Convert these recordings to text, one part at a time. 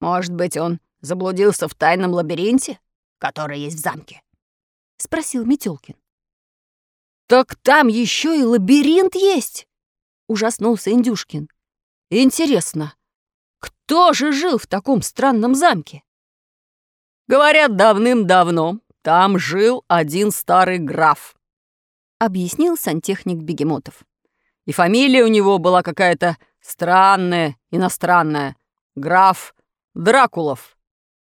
Может быть, он заблудился в тайном лабиринте, который есть в замке?» — спросил Метелкин. «Так там еще и лабиринт есть!» — ужаснулся Индюшкин. «Интересно, кто же жил в таком странном замке?» «Говорят, давным-давно там жил один старый граф», — объяснил сантехник Бегемотов. «И фамилия у него была какая-то странная, иностранная. Граф Дракулов.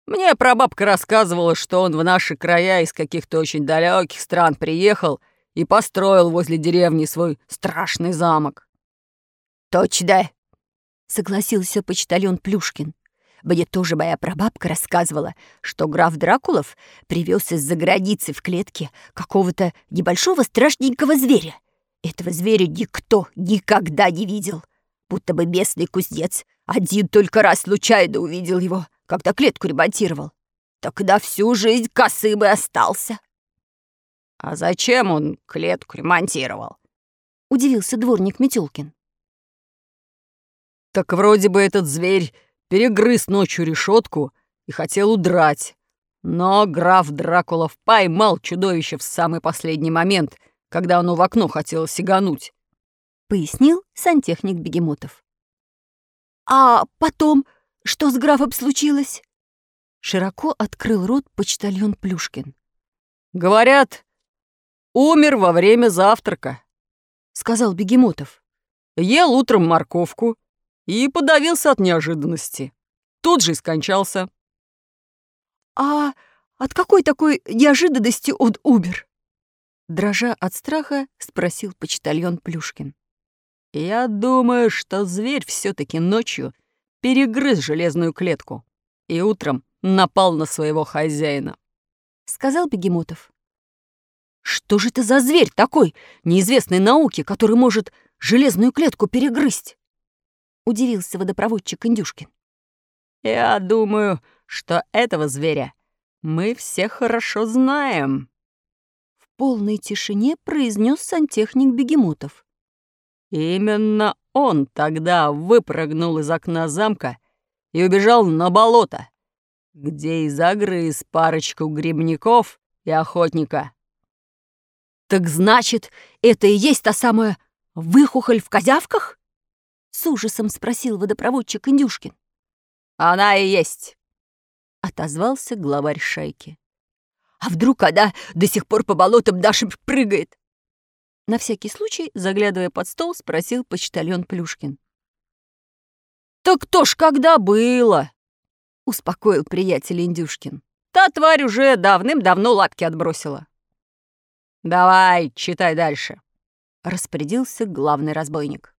Мне прабабка рассказывала, что он в наши края из каких-то очень далеких стран приехал и построил возле деревни свой страшный замок. «Точно!» — согласился почтальон Плюшкин. «Мне тоже моя прабабка рассказывала, что граф Дракулов привез из-за границы в клетке какого-то небольшого страшненького зверя. Этого зверя никто никогда не видел, будто бы местный кузнец один только раз случайно увидел его, когда клетку ремонтировал. Так на всю жизнь косым и остался». «А зачем он клетку ремонтировал?» — удивился дворник Метелкин. «Так вроде бы этот зверь перегрыз ночью решетку и хотел удрать. Но граф Дракулов поймал чудовище в самый последний момент, когда оно в окно хотело сигануть», — пояснил сантехник Бегемотов. «А потом что с графом случилось?» Широко открыл рот почтальон Плюшкин. «Говорят, «Умер во время завтрака», — сказал Бегемотов. «Ел утром морковку и подавился от неожиданности. Тут же и скончался». «А от какой такой неожиданности он умер?» Дрожа от страха, спросил почтальон Плюшкин. «Я думаю, что зверь все таки ночью перегрыз железную клетку и утром напал на своего хозяина», — сказал Бегемотов. Что же это за зверь такой, неизвестной науки, который может железную клетку перегрызть? Удивился водопроводчик Индюшкин. Я думаю, что этого зверя мы все хорошо знаем. В полной тишине произнес сантехник Бегемотов. Именно он тогда выпрыгнул из окна замка и убежал на болото, где и загрыз парочку грибников и охотника. «Так значит, это и есть та самая выхухоль в козявках?» С ужасом спросил водопроводчик Индюшкин. «Она и есть», — отозвался главарь шайки. «А вдруг она до сих пор по болотам нашим прыгает?» На всякий случай, заглядывая под стол, спросил почтальон Плюшкин. «Так то ж когда было?» — успокоил приятель Индюшкин. «Та тварь уже давным-давно лапки отбросила». «Давай, читай дальше», — распорядился главный разбойник.